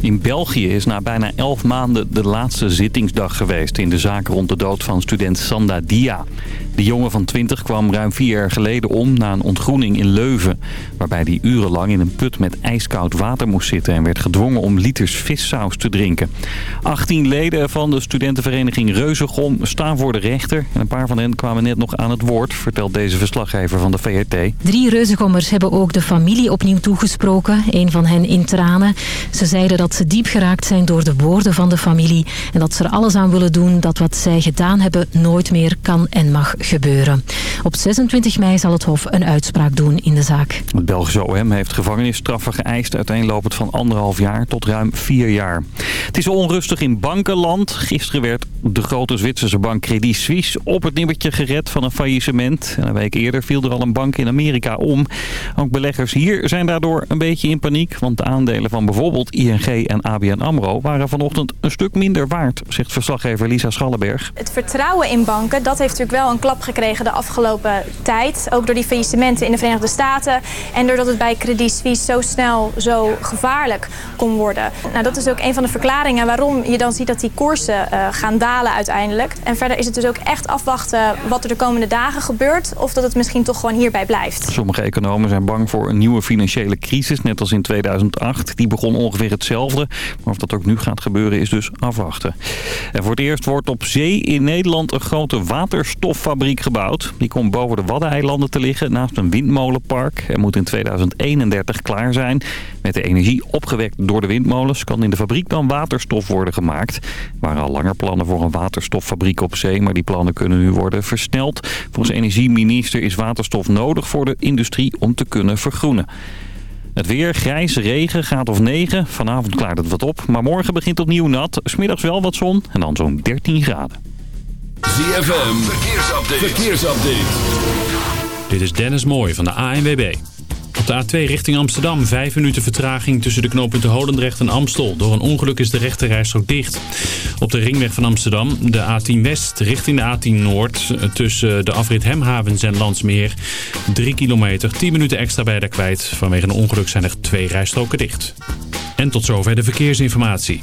In België is na bijna 11 maanden de laatste zittingsdag geweest... in de zaak rond de dood van student Sanda Dia. De jongen van 20 kwam ruim vier jaar geleden om na een ontgroening in Leuven... waarbij hij urenlang in een put met ijskoud water moest zitten... en werd gedwongen om liters vissaus te drinken. 18 leden van de studentenvereniging Reuzegom staan voor de rechter... en een paar van hen kwamen net nog aan het woord... vertelt deze verslaggever van de VRT. Drie Reuzegommers hebben ook de familie opnieuw toegesproken. Een van hen in tranen. Ze zeiden dat ze diep geraakt zijn door de woorden van de familie... en dat ze er alles aan willen doen dat wat zij gedaan hebben nooit meer kan en mag gebeuren. Op 26 mei zal het Hof een uitspraak doen in de zaak. Het Belgische OM heeft gevangenisstraffen geëist... uiteenlopend van anderhalf jaar tot ruim vier jaar. Het is onrustig in bankenland. Gisteren werd de grote Zwitserse bank Credit Suisse op het nippertje gered van een faillissement. En een week eerder viel er al een bank in Amerika om. Ook beleggers hier zijn daardoor een beetje in paniek... want de aandelen van bijvoorbeeld ING en ABN AMRO waren vanochtend een stuk minder waard... zegt verslaggever Lisa Schallenberg. Het vertrouwen in banken dat heeft natuurlijk wel een klap gekregen de afgelopen tijd. Ook door die faillissementen in de Verenigde Staten. En doordat het bij Credit Suisse zo snel zo gevaarlijk kon worden. Nou, dat is ook een van de verklaringen waarom je dan ziet dat die koersen uh, gaan dalen uiteindelijk. En verder is het dus ook echt afwachten wat er de komende dagen gebeurt. Of dat het misschien toch gewoon hierbij blijft. Sommige economen zijn bang voor een nieuwe financiële crisis, net als in 2008. Die begon ongeveer hetzelfde. Maar of dat ook nu gaat gebeuren is dus afwachten. En voor het eerst wordt op zee in Nederland een grote waterstoffabriek gebouwd. Die komt boven de Waddeneilanden te liggen naast een windmolenpark. En moet in 2031 klaar zijn. Met de energie opgewekt door de windmolens kan in de fabriek dan waterstof worden gemaakt. Er waren al langer plannen voor een waterstoffabriek op zee, maar die plannen kunnen nu worden versneld. Volgens energieminister is waterstof nodig voor de industrie om te kunnen vergroenen. Het weer, grijs, regen, gaat of 9. Vanavond klaart het wat op, maar morgen begint opnieuw nat. Smiddags wel wat zon en dan zo'n 13 graden. ZFM, verkeersupdate. verkeersupdate. Dit is Dennis Mooij van de ANWB. Op de A2 richting Amsterdam, 5 minuten vertraging tussen de knooppunten Holendrecht en Amstel. Door een ongeluk is de rechterrijstrook dicht. Op de ringweg van Amsterdam, de A10 West richting de A10 Noord. Tussen de afrit Hemhavens en Landsmeer. 3 kilometer, 10 minuten extra bij de kwijt. Vanwege een ongeluk zijn er twee rijstroken dicht. En tot zover de verkeersinformatie.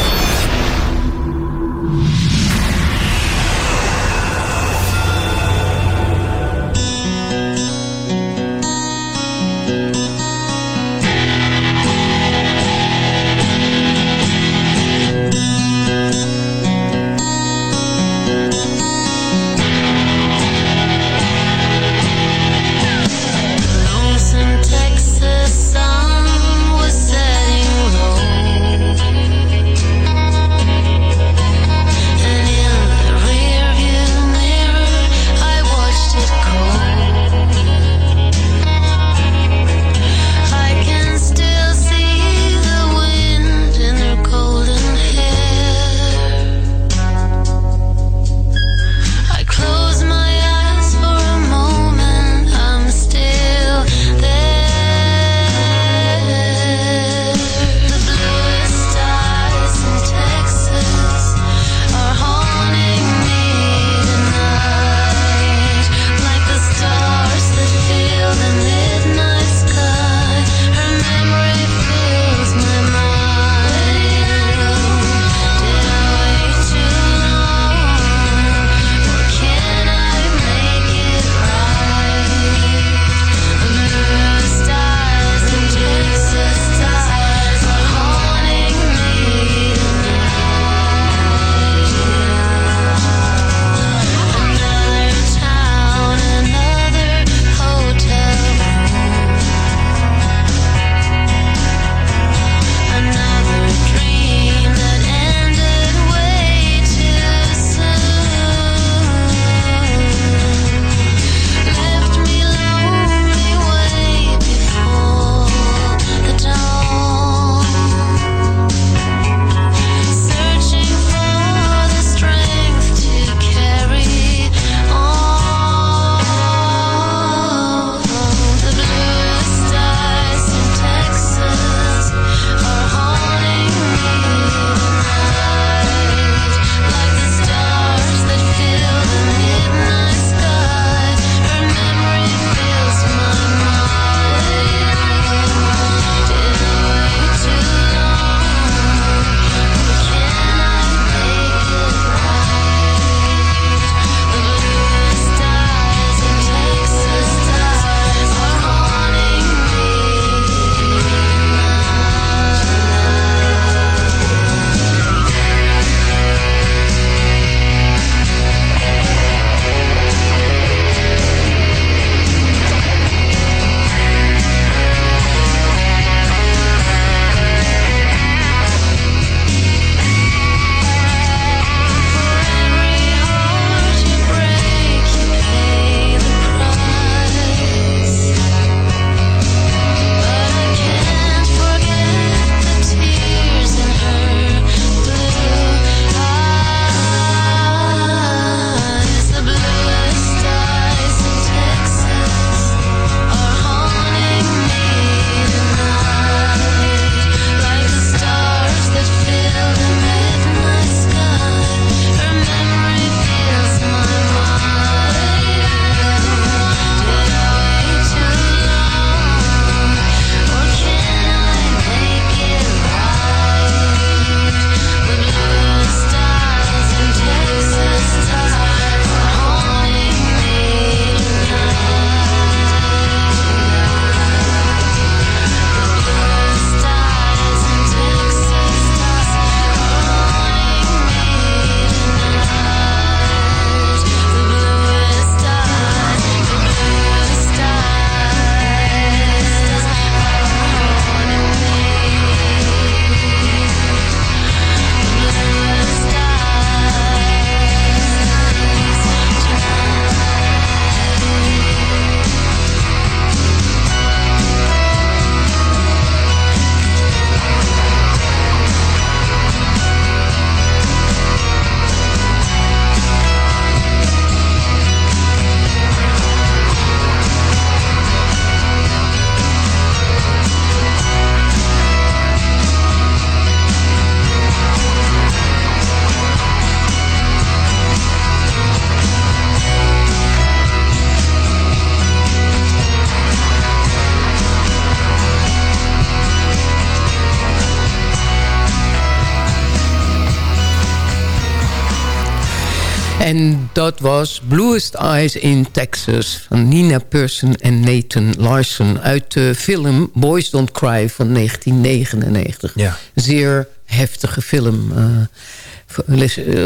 Was Bluest Eyes in Texas van Nina Persson en Nathan Larson... uit de film Boys Don't Cry van 1999. Ja. Zeer heftige film... Uh,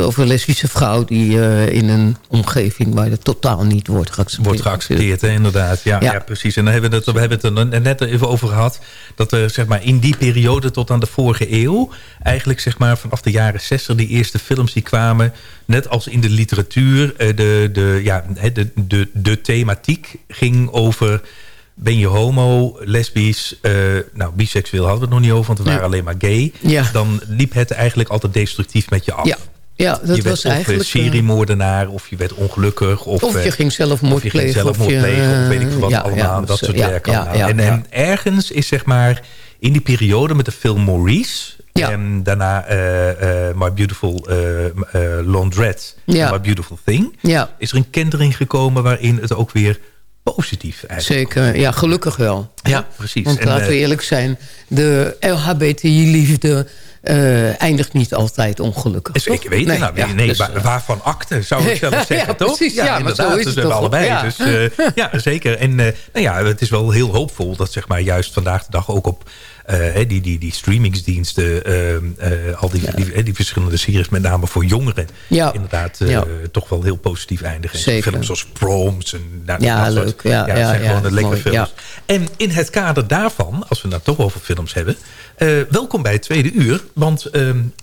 over een lesbische vrouw die uh, in een omgeving waar het totaal niet wordt geaccepteerd. Wordt geaccepteerd, hè, inderdaad. Ja, ja. ja, precies. En dan hebben we het, we hebben het er net even over gehad. Dat er zeg maar, in die periode tot aan de vorige eeuw... eigenlijk zeg maar, vanaf de jaren 60 die eerste films die kwamen... net als in de literatuur, de, de, ja, de, de, de thematiek ging over ben je homo, lesbisch, uh, nou biseksueel hadden we het nog niet over, want we waren alleen maar gay. Ja. Dan liep het eigenlijk altijd destructief met je af. Ja. Ja, dat je was werd eigenlijk... of seriemoordenaar, of je werd ongelukkig. Of, of je ging zelfmoord of je plegen. Ging zelfmoord of, plegen, of weet ik wat ja, allemaal. Ja, dat soort ja, werk allemaal. en, en ergens is zeg maar in die periode met de film Maurice... En daarna uh, uh, My Beautiful uh, Laundrette, My Beautiful Thing... is er een kentering gekomen waarin het ook weer positief eigenlijk. Zeker, ja, gelukkig wel. Ja, precies. Want en, laten we eerlijk zijn, de LHBTI-liefde uh, eindigt niet altijd ongelukkig. Zeker weten. Nee, nou, nee, nee dus, waar, waarvan akte, zou ik zelf zeggen, ja, toch? Precies, ja, inderdaad. Maar zo is dus het we allebei. Ja. Dus, uh, ja, zeker. En uh, nou ja, het is wel heel hoopvol dat zeg maar, juist vandaag de dag ook op die, die, die streamingsdiensten, uh, al die, ja. die, die, verschillende series, met name voor jongeren, ja. inderdaad ja. toch wel heel positief eindigen. Zeker. Films zoals Proms. En, nou, ja, dat leuk. Soort, ja, ja, ja, zijn gewoon ja, lekkere films. En in het kader daarvan, als we het toch over films hebben, welkom bij het tweede uur. Want uh,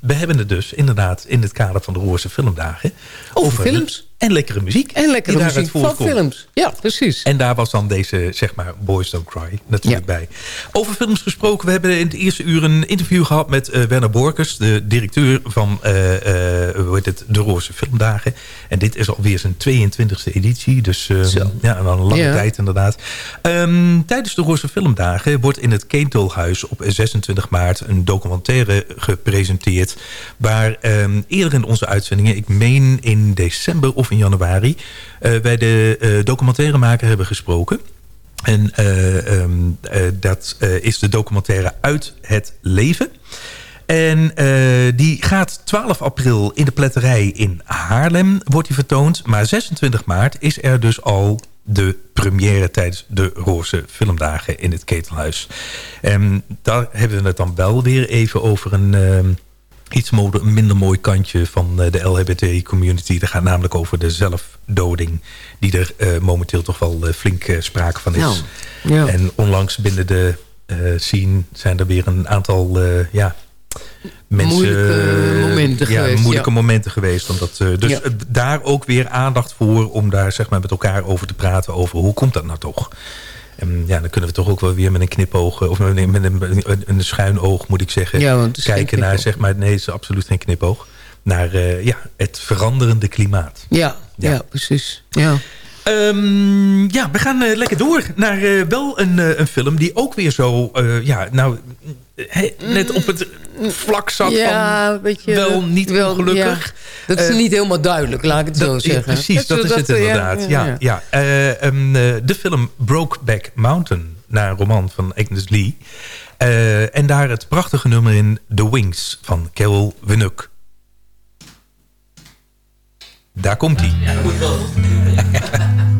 we hebben het dus inderdaad in het kader van de Roerse Filmdagen. Over, over films. En lekkere muziek. En lekkere muziek van films. Ja, precies. En daar was dan deze, zeg maar, Boys Don't Cry natuurlijk ja. bij. Over films gesproken. We hebben in het eerste uur een interview gehad met uh, Werner Borkers. De directeur van uh, hoe heet het, de Roorse Filmdagen. En dit is alweer zijn 22e editie. Dus ja, een lange ja. tijd inderdaad. Um, tijdens de Roorse Filmdagen wordt in het Keentolhuis op 26 maart een documentaire gepresenteerd. Waar um, eerder in onze uitzendingen, ik meen in december of in januari... Wij de uh, documentairemaker hebben gesproken. En uh, um, dat is de documentaire Uit het Leven. En die gaat 12 april in de pletterij in Haarlem wordt die vertoond. Maar 26 maart is er dus al de première tijdens de Roorse Filmdagen in het Ketelhuis. En daar hebben we het dan wel weer even over een iets een minder mooi kantje van de LHBT-community. Dat gaat namelijk over de zelfdoding... die er uh, momenteel toch wel uh, flink uh, sprake van is. Ja. Ja. En onlangs binnen de scene zijn er weer een aantal... ja, mensen, moeilijke momenten ja, geweest. Moeilijke ja. momenten geweest. Omdat, dus Ja. daar ook weer aandacht voor... om daar zeg maar, met elkaar over te praten... over hoe komt dat nou toch? En ja, dan kunnen we toch ook wel weer met een knipoog... of met een, met een, een, schuin oog, moet ik zeggen... Ja, kijken naar, zeg maar... nee, het is absoluut geen knipoog... naar uh, ja, het veranderende klimaat. Ja, ja. Ja. precies. Ja. Ehm, ja, we gaan uh, lekker door naar uh, wel een, uh, een film die ook weer zo, ja, nou, he, net op het vlak zat ja, van weet je, wel niet wel, ongelukkig. Ja, dat is niet helemaal duidelijk, laat ik het zo zeggen. precies, dat, is het inderdaad. Ja, ja, ja. Um, de film Brokeback Mountain, naar een roman van Agnes Lee. en daar het prachtige nummer in The Wings van Carol Winuk. Daar komt hij. Ja, dat moet wel. Fly,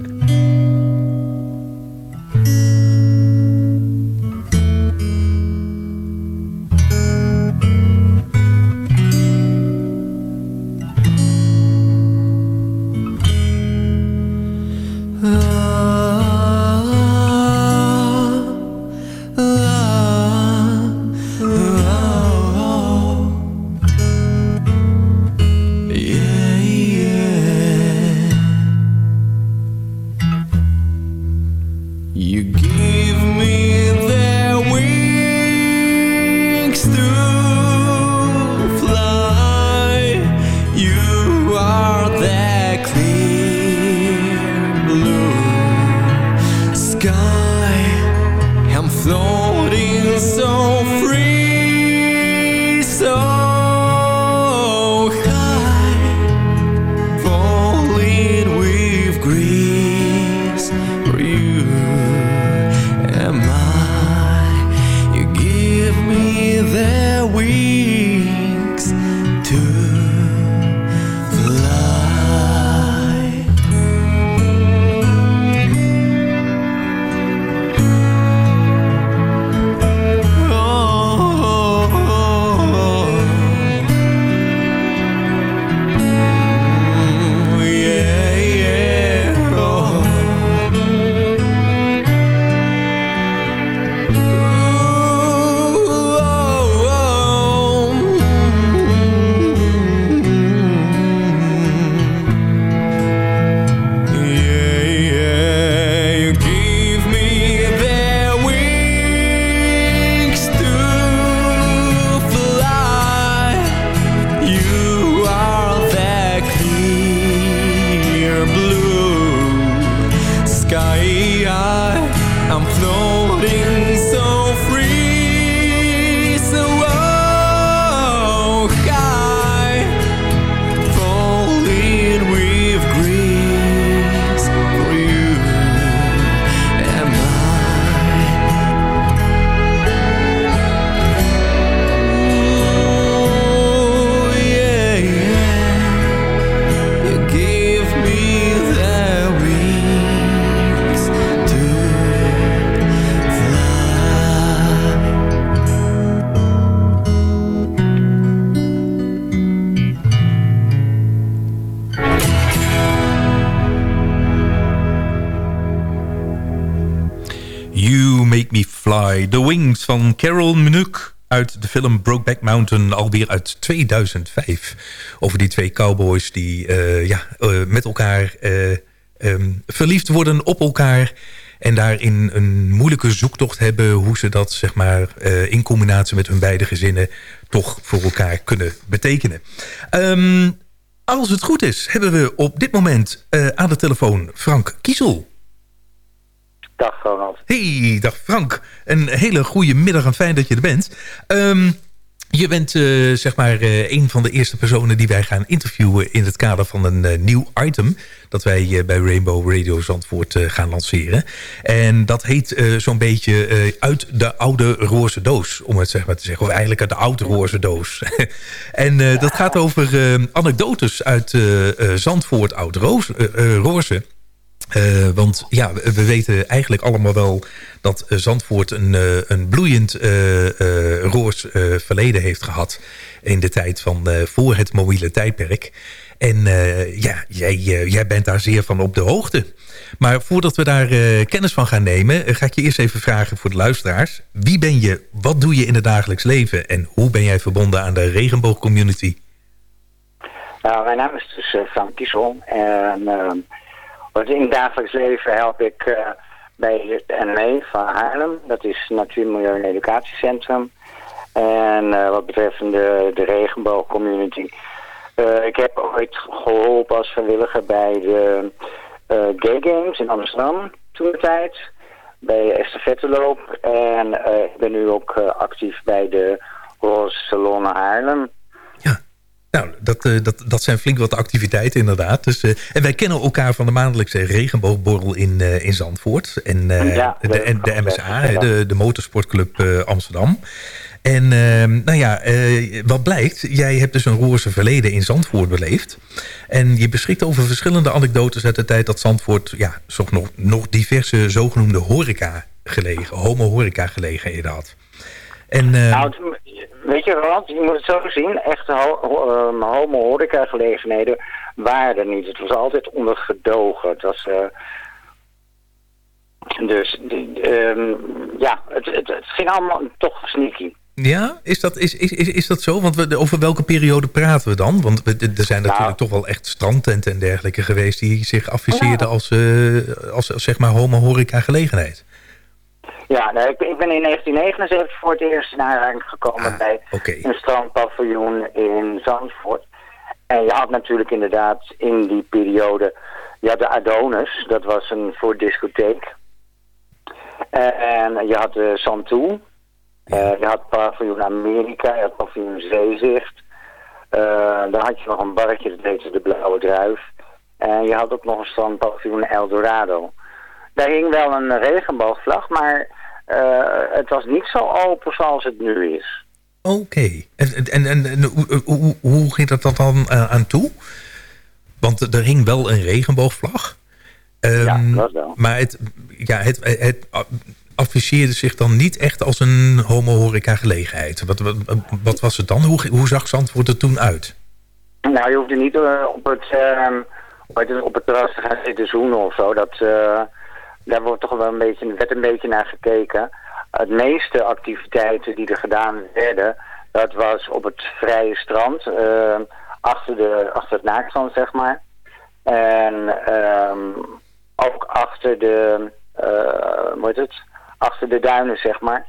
Van Carol Minook uit de film Brokeback Mountain alweer uit 2005. Over die twee cowboys die uh, ja, uh, met elkaar uh, um, verliefd worden op elkaar... en daarin een moeilijke zoektocht hebben... hoe ze dat zeg maar, in combinatie met hun beide gezinnen... toch voor elkaar kunnen betekenen. Um, als het goed is, hebben we op dit moment aan de telefoon Frank Kiesel. Dag Ronald. Hey, dag Frank. Een hele goede middag en fijn dat je er bent. Um, je bent uh, zeg maar uh, een van de eerste personen die wij gaan interviewen... in het kader van een uh, nieuw item... dat wij bij Rainbow Radio Zandvoort gaan lanceren. En dat heet zo'n beetje uit de oude roze doos... om het zeg maar te zeggen. Eigenlijk uit de oude roze doos. en dat gaat over anekdotes uit Zandvoort Oud-Roze... Uh, want ja, we weten eigenlijk allemaal wel dat uh, Zandvoort een, uh, een bloeiend roos verleden heeft gehad. In de tijd van voor het mobiele tijdperk. En ja, jij, jij bent daar zeer van op de hoogte. Maar voordat we daar kennis van gaan nemen, ga ik je eerst even vragen voor de luisteraars. Wie ben je, wat doe je in het dagelijks leven en hoe ben jij verbonden aan de regenboogcommunity? Nou, mijn naam is dus Frank Kiesel en want in het dagelijks leven help ik uh, bij het NME van Haarlem. Dat is Natuur, Milieu en Educatiecentrum. En uh, wat betreft de, de regenboogcommunity. Uh, ik heb ooit geholpen als vrijwilliger bij de Gay Games in Amsterdam toen de tijd. Bij estafetteloop. En ik ben nu ook actief bij de Roze Salon Haarlem. Nou, dat, uh, dat, dat zijn flink wat activiteiten inderdaad. Dus, uh, en wij kennen elkaar van de maandelijkse regenboogborrel in, uh, in Zandvoort. En, ja, de, de, de MSA, de, de motorsportclub Amsterdam. En ehm, nou ja, wat blijkt, jij hebt dus een roze verleden in Zandvoort beleefd. En je beschikt over verschillende anekdotes uit de tijd dat Zandvoort... ja, nog, nog diverse zogenoemde horeca gelegen, homo-horeca gelegenheden had. En, nou, Weet je wat, je moet het zo zien, echte ho um, homo-horeca gelegenheden waren er niet. Het was altijd onder gedogen. Het was... Uh, dus um, ja, het, het, het, ging allemaal toch sneaky. Ja, is dat, is, is, is dat zo? Want we, over welke periode praten we dan? Want we, er zijn natuurlijk nou, toch wel echt strandtenten en dergelijke geweest... die zich afficeerden als, uh, als, als, zeg maar homo-horeca gelegenheid. Ja, nou, ik, ik, ben in 1979 voor het eerst in aanraking gekomen ah, bij een strandpaviljoen in Zandvoort. En je had natuurlijk inderdaad in die periode, je had de Adonis, dat was een voor discotheek. en je had de Santoe, uh, je had paviljoen Amerika, je had paviljoen Zeezicht. Uh, dan had je nog een barretje, dat heette de Blauwe Druif. En je had ook nog een strandpaviljoen Eldorado. Daar hing wel een regenboogvlag, maar het was niet zo open zoals het nu is. Oké. Okay. En, en, en, hoe, hoe, hoe, ging dat dan uh, aan toe? Want er hing wel een regenboogvlag. Um, ja, dat wel. Maar het, ja, het, het afficheerde zich dan niet echt als een homo-horeca gelegenheid. Wat, wat, wat, was het dan? Hoe, hoe zag Zandvoort er toen uit? Nou, je hoefde niet uh, op, het, uh, op het terras te gaan zitten zoenen of zo. Dat, uh, daar wordt toch wel een beetje, werd een beetje naar gekeken. Het meeste activiteiten die er gedaan werden, dat was op het vrije strand, uh, achter, de, achter het naakstrand zeg maar. En um, ook achter de, uh, hoe heet het, achter de duinen zeg maar.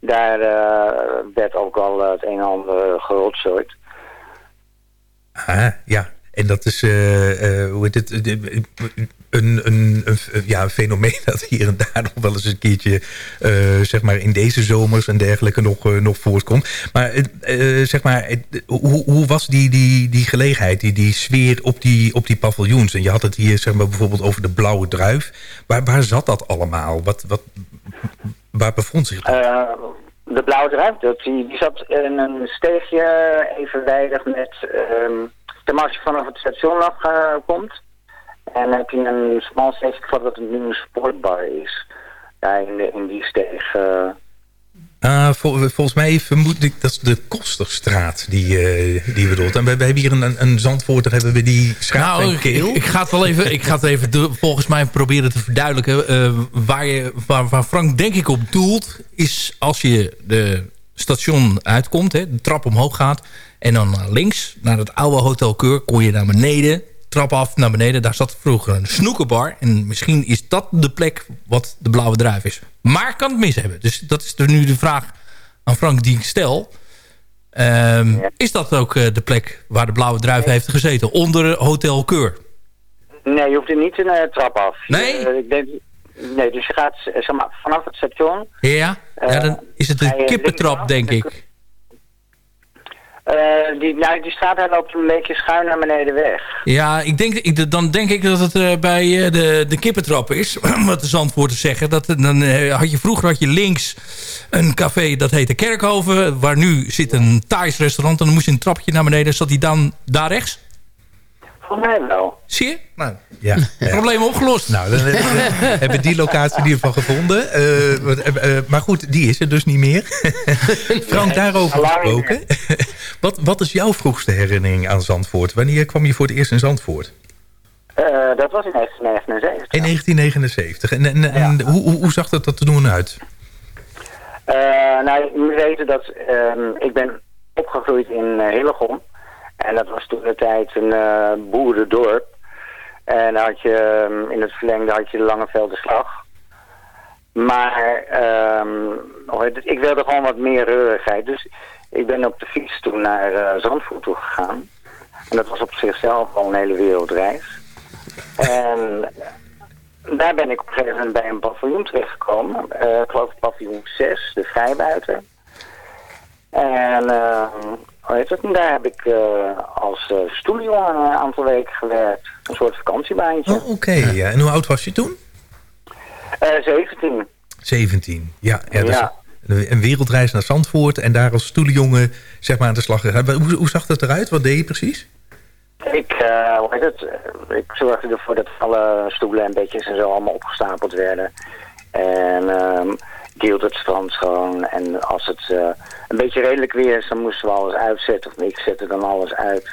Daar uh, werd ook al het een en ander gerotzooid. Ah, ja. En dat is, hoe heet het, een, een, ja, een fenomeen dat hier en daar nog wel eens een keertje... Uh, zeg maar in deze zomers en dergelijke nog, uh, nog voortkomt. Maar uh, zeg maar, hoe, hoe was die, die, die gelegenheid, die, die sfeer op die, op die paviljoens? En je had het hier zeg maar, bijvoorbeeld over de blauwe druif. Waar, waar zat dat allemaal? Wat, wat, waar bevond zich dat? de blauwe druif, dat, die, die zat in een steegje evenwijdig met... Ehm, de marge vanaf het station afkomt... En dan heb je een small stage, ik geloof dat het nu een sportbar is. Ja, in, in die steeg. Uh, Uh, vol, volgens mij vermoed ik dat is de Kosterstraat die, uh, die bedoelt. En we, we hebben hier een, een Zandvoorter, hebben we die schaap nou, ik, ik, ga het wel even, ik ga het even de, volgens mij proberen te verduidelijken. Uh, waar, je, waar, waar, Frank denk ik op doelt, is als je de station uitkomt, hè, de trap omhoog gaat... en dan naar links, naar het oude Hotel Keur, kon je naar beneden trap af naar beneden. Daar zat vroeger een snoekenbar. En misschien is dat de plek wat de blauwe druif is. Maar kan het mis hebben. Dus dat is er nu de vraag aan Frank die ik stel. Um, Is dat ook uh, de plek waar de blauwe druif heeft gezeten? Onder Hotel Keur? Nee, je hoeft er niet een uh, trap af. Nee? Uh, ik denk, nee, dus je gaat zeg maar, vanaf het station... Ja, ja dan is het een kippentrap, denk ik. Uh, die, nou, die straat hij loopt een beetje schuin naar beneden weg. Ja, ik denk, ik, dan denk ik dat het uh, bij uh, de, de kippentrap is. wat de Zandvoorters zeggen. Dat, dan had je vroeger had je links een café dat heette Kerkhoven. Waar nu zit een Thais restaurant. En dan moest je een trapje naar beneden. Zat die dan daar rechts? Volgens mij wel. Zie je? Nou, ja, Probleem opgelost. Nou, dan hebben we die locatie in ieder geval gevonden. Uh, uh, maar goed, die is er dus niet meer. Frank, daarover gesproken. wat, wat is jouw vroegste herinnering aan Zandvoort? Wanneer kwam je voor het eerst in Zandvoort? Uh, dat was in 1979. In 1979. En, en, ja. hoe, hoe, hoe, zag dat er toen uit? nou, je moet weten dat ehm, ik ben opgegroeid in Hillegom. En dat was toen de tijd een uh, boerendorp. En had je um, in het verlengde had je de Langevelde Slag. Maar um, ik wilde gewoon wat meer reurigheid. Dus ik ben op de fiets toen naar uh, Zandvoort toe gegaan. En dat was op zichzelf al een hele wereldreis. En daar ben ik op een gegeven moment bij een paviljoen terechtgekomen. Uh, ik geloof paviljoen 6, de Vrijbuiter. En heet het? Daar heb ik uh, als uh, stoeljongen een aantal weken gewerkt. Een soort vakantiebaantje. Oh, Oké, okay, ja. En hoe oud was je toen? Uh, 17. 17, ja. ja, dus ja. Een wereldreis naar Zandvoort en daar als stoeljongen zeg maar, aan de slag gegaan. Hoe, hoe zag dat eruit? Wat deed je precies? Ik, uh, hoe heet het? ik zorgde ervoor dat alle stoelen en bedjes en zo allemaal opgestapeld werden. En um, hield het strand schoon. En als het uh, een beetje redelijk weer is, dan moesten we alles uitzetten. Of ik zette dan alles uit.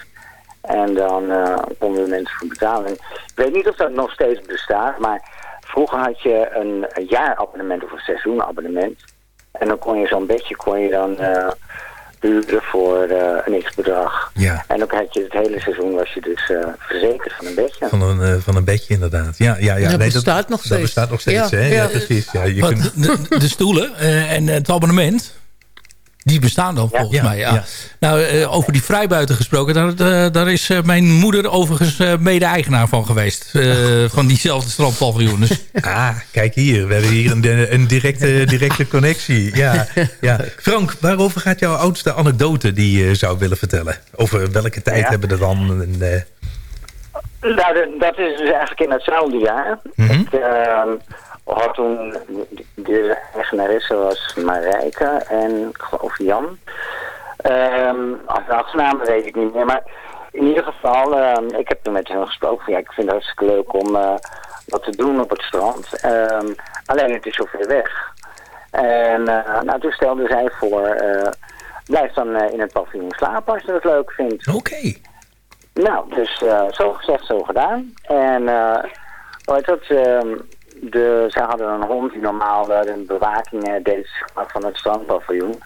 En dan uh, konden de mensen voor betaling. Ik weet niet of dat nog steeds bestaat, maar vroeger had je een, jaarabonnement of een seizoenabonnement. En dan kon je zo'n bedje kon je dan uh, huren voor uh, een x-bedrag. Ja. En dan had je het hele seizoen was je dus uh, verzekerd van een bedje. Van een, uh, van een bedje inderdaad. Ja, ja, ja. Dat nee, bestaat dat, nog steeds. Dat bestaat nog steeds, ja. hè? Ja, ja. precies. Ja, je kunt... de, de, stoelen en het abonnement... Die bestaan dan volgens ja, mij. Ja. ja. Nou, uh, over die vrijbuiten gesproken. Daar, uh, daar is uh, mijn moeder overigens mede-eigenaar van geweest. van diezelfde strandpaviljoen. Dus. Ah, kijk hier. We hebben hier een, een directe, directe connectie. Ja, ja. Frank, waarover gaat jouw oudste anekdote die je zou willen vertellen? Over welke tijd ja. hebben we dan... Een, nou, dat is dus eigenlijk in hetzelfde jaar. Mm -hmm. Ik had toen... De eigenaresse was Marijke en ik geloof Jan. Um, de achternaam weet ik niet meer, maar in ieder geval, um, ik heb toen met hen gesproken. Ja, ik vind het hartstikke leuk om uh, wat te doen op het strand. Um, alleen het is zo ver weg. En uh, nou, toen stelde zij voor, uh, blijf dan in het paviljoen slapen als je dat leuk vindt. Oké. Okay. Nou, dus zo gezegd, zo gedaan. En heet dat... De, zij hadden een hond die normaal de bewaking deed van het strandpaviljoen.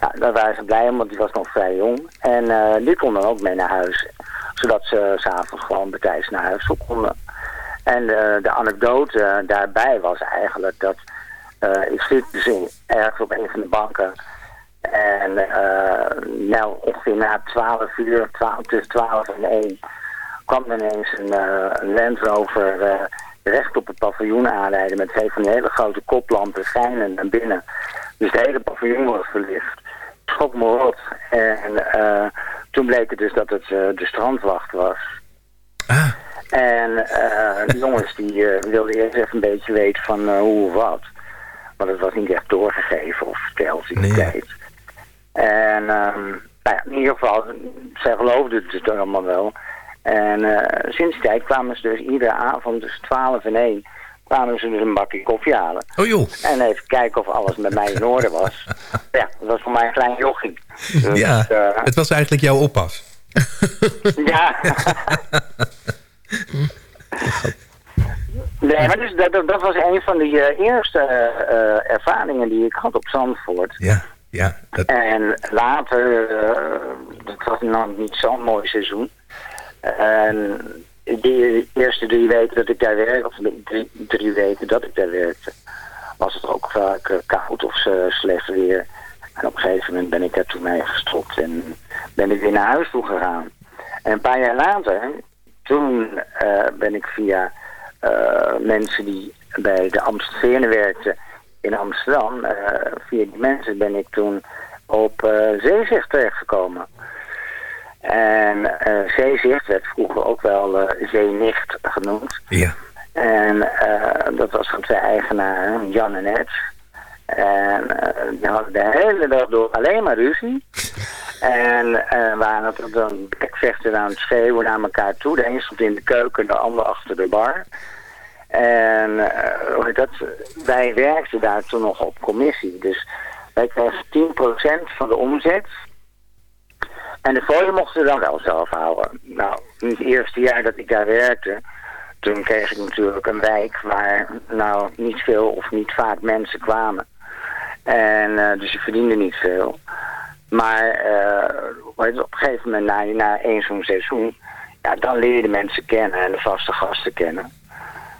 Nou, daar waren ze blij om, want die was nog vrij jong. En uh, die kon dan ook mee naar huis. Zodat ze s'avonds gewoon betijds naar huis toe konden. En uh, de anekdote daarbij was eigenlijk dat... Uh, ik sliep dus ergens op een van de banken. En nou, ongeveer na 12 uur, 12, tussen 12 en 1... kwam ineens een, een Land Rover recht op het paviljoen aanrijden... met twee van die hele grote koplampen schijnen naar binnen... Dus de hele paviljoen was verlicht. Schok me rot. En uh, toen bleek het dus dat het uh, de strandwacht was. Ah. En uh, de jongens die wilden eerst even een beetje weten van hoe of wat. Want het was niet echt doorgegeven of verteld in de nee. tijd. En um, nou ja, in ieder geval, zij geloofden het dus allemaal wel. En sinds die tijd kwamen ze dus iedere avond tussen 12 en 1 kwamen ze dus een bakje koffie halen. Oh joh. En even kijken of alles met mij in orde was. ja, dat was voor mij een klein jochie. Dus, ja, eh, het was eigenlijk jouw oppas. ja. nee, maar dus dat, dat was een van de eh, eerste ervaringen die ik had op Zandvoort. Ja, ja. Dat... En later, uh, dat was nog niet zo'n mooi seizoen. En die eerste drie weken dat ik daar werkte, of drie, drie weken dat ik daar werkte, was het ook vaak koud of slecht weer. En op een gegeven moment ben ik er toen mee gestopt en ben ik weer naar huis toe gegaan. En een paar jaar later, toen uh, ben ik via uh, mensen die bij de Amstelveen werkten in Amsterdam, uh, via die mensen ben ik toen op zeezicht terechtgekomen. En zeezicht werd vroeger ook wel zeenicht genoemd. Ja. En dat was van twee eigenaren, Jan en Ed. En uh, die hadden de hele dag door alleen maar ruzie. en uh, waren het dan bekvechten aan het schreeuwen naar elkaar toe. De een stond in de keuken, de ander achter de bar. En uh, dat, wij werkten daar toen nog op commissie. Dus wij kregen 10% van de omzet. En de fooi mochten we dan wel zelf houden. Nou, in het eerste jaar dat ik daar werkte... Toen kreeg ik natuurlijk een wijk waar nou niet veel of niet vaak mensen kwamen. En uh, dus je verdiende niet veel. Maar uh, op een gegeven moment, na, na één zo'n seizoen, ja, dan leer je de mensen kennen en de vaste gasten kennen.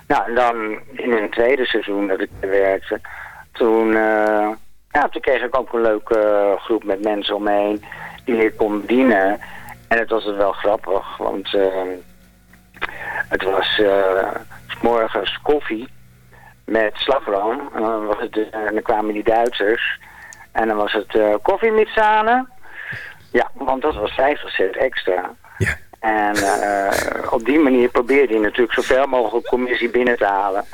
Nou, en dan in een tweede seizoen dat ik werkte, toen, uh, ja, toen kreeg ik ook een leuke groep met mensen omheen die ik kon dienen. En het was wel grappig, want het was morgens koffie met slagroom. En dan, was het, en dan kwamen die Duitsers. En dan was het uh, koffie met zanen. Ja, want dat was 50 cent extra. Ja. En uh, op die manier probeerde hij natuurlijk zoveel mogelijk commissie binnen te halen.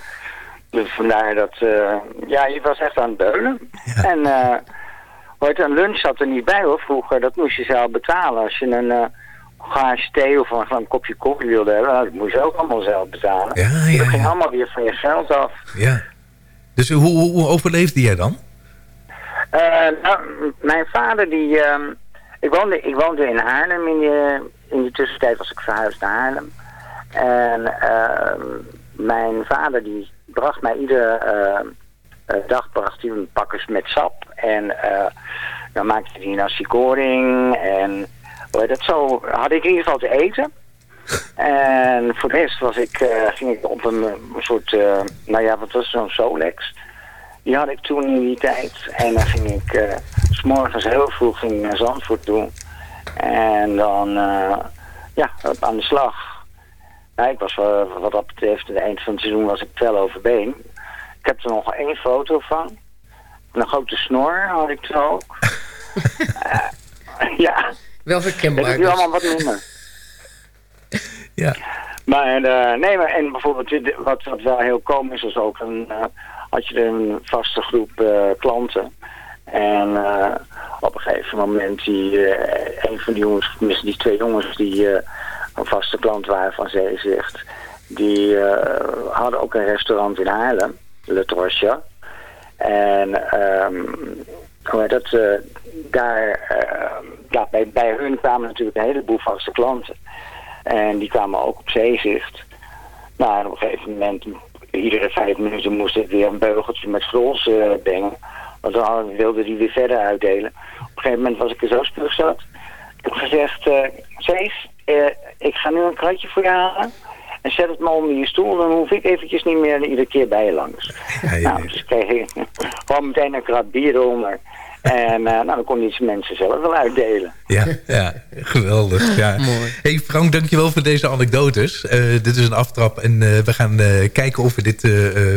Dus vandaar dat, uh, ja, je was echt aan het beulen. Ja. En hoort, een lunch zat er niet bij hoor, vroeger. Dat moest je zelf betalen. Als je een glaasje thee of een, een, kopje koffie wilde hebben, nou, dat moest je ook allemaal zelf betalen. Ja, ja, dat ging allemaal weer van je geld af. Ja. Dus hoe, hoe, hoe overleefde jij dan? Uh, nou, mijn vader die... Uh, ik, woonde, ik woonde in Haarlem. In de, in de tussentijd was ik verhuisd naar Haarlem. En uh, mijn vader die bracht mij iedere dag bracht hij een pakkers met sap. En dan maakte hij nasi koring en dat zo had ik in ieder geval te eten. En voor de rest was ik, uh, ging ik op een, een soort, uh, nou ja, wat was zo'n Solex. Die had ik toen in die tijd. En dan ging ik uh, s'morgens heel vroeg ging naar Zandvoort toe. En dan, ja, aan de slag. Nou, ik was wat dat betreft, aan het eind van het seizoen was ik wel overbeen. Ik heb er nog één foto van. Een grote snor had ik toen ook. ja. Wel herkenbaar. Dat is nu allemaal wat minder. ja. Maar, uh, nee, maar en bijvoorbeeld wat, wat wel heel komisch was ook, een, uh, had je een vaste groep uh, klanten. En op een gegeven moment, die, een van die jongens, tenminste die twee jongens die een vaste klant waren van Zeezicht, die hadden ook een restaurant in Haarlem, Le. En um, dat, daar, ja, bij, bij hun kwamen natuurlijk een heleboel vaste klanten. En die kwamen ook op zeezicht. En op een gegeven moment, iedere vijf minuten moest ik weer een beugeltje met schrols uh, brengen. Want dan wilde die weer verder uitdelen. Op een gegeven moment was ik er zo stuk zat. Ik heb gezegd, uh, ik ga nu een kratje voor je halen. En zet het maar onder je stoel, dan hoef ik eventjes niet meer iedere keer bij je langs. Ja, ja, nou, dus kreeg ik gewoon meteen een krat bier eronder. En uh, nou, dan kon die mensen zelf wel uitdelen. Ja, ja geweldig. Ja. hey Frank, dankjewel voor deze anekdotes. Uh, dit is een aftrap en uh, we gaan kijken of we dit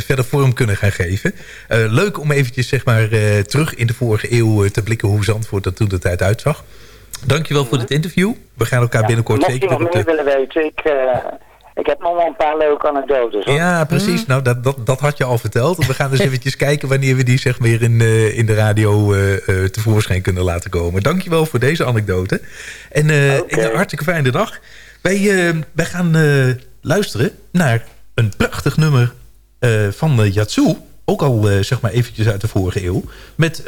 verder vorm kunnen gaan geven. leuk om eventjes zeg maar, terug in de vorige eeuw te blikken hoe Zandvoort er toen de tijd uitzag. Dankjewel voor dit interview. We gaan elkaar ja, binnenkort zeker weer op de... willen weten, ik... Ik heb nog wel een paar leuke anekdotes. Hoor. Ja, precies. Nou, dat, dat, dat had je al verteld. We gaan dus eventjes kijken wanneer we die zeg maar in, uh, in de radio uh, uh, tevoorschijn kunnen laten komen. Dankjewel voor deze anekdote. En okay. een hartstikke fijne dag. Wij, wij gaan luisteren naar een prachtig nummer van Yatsu. Ook al zeg maar eventjes uit de vorige eeuw. Met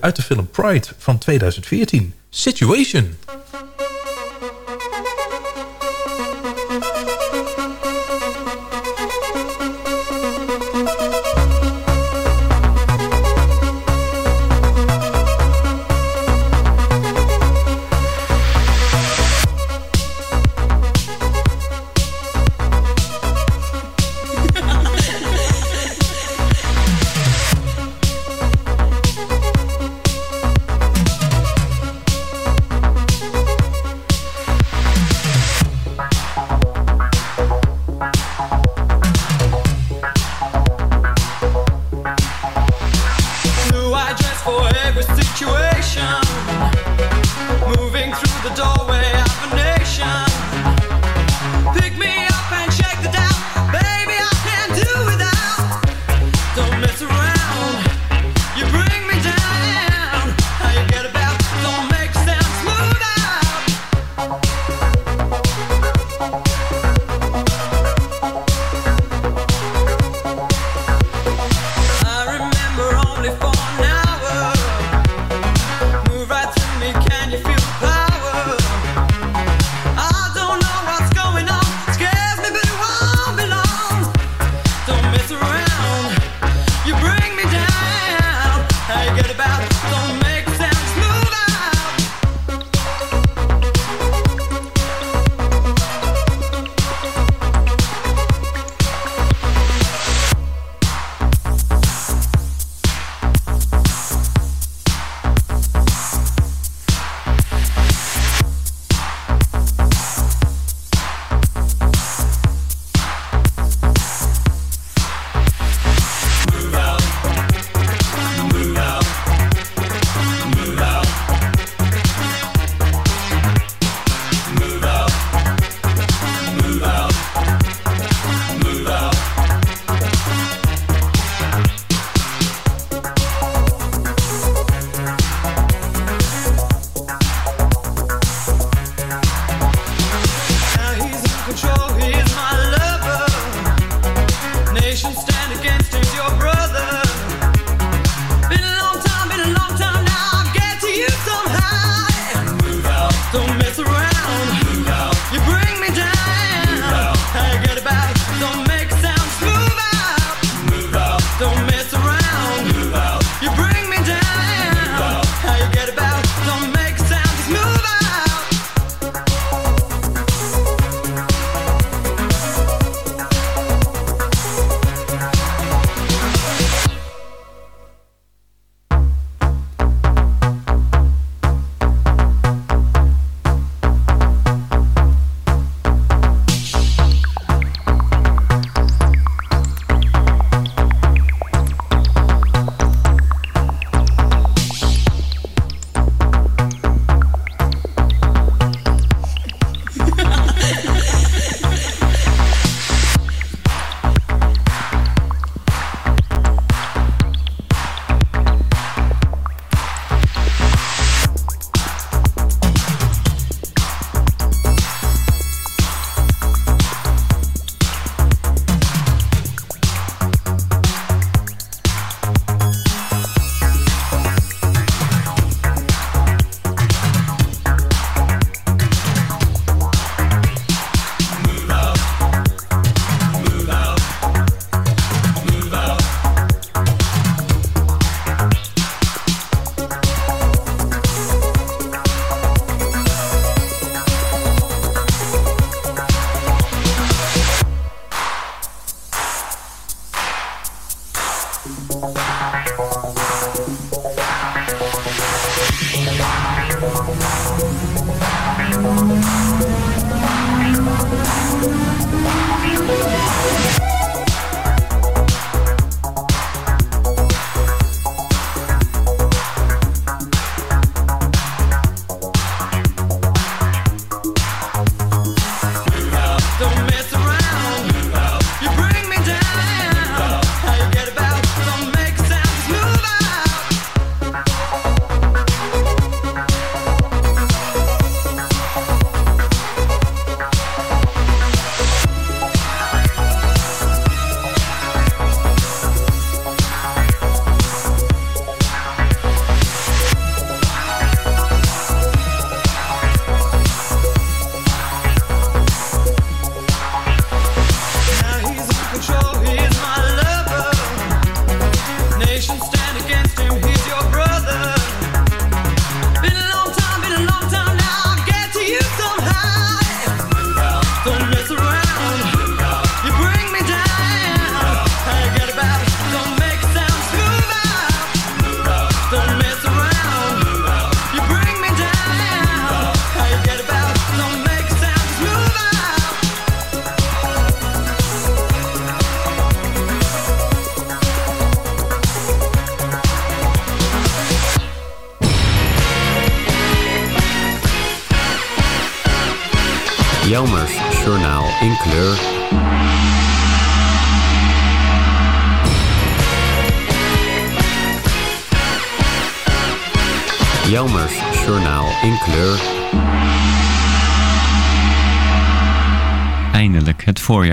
uit de film Pride van 2014. Situation.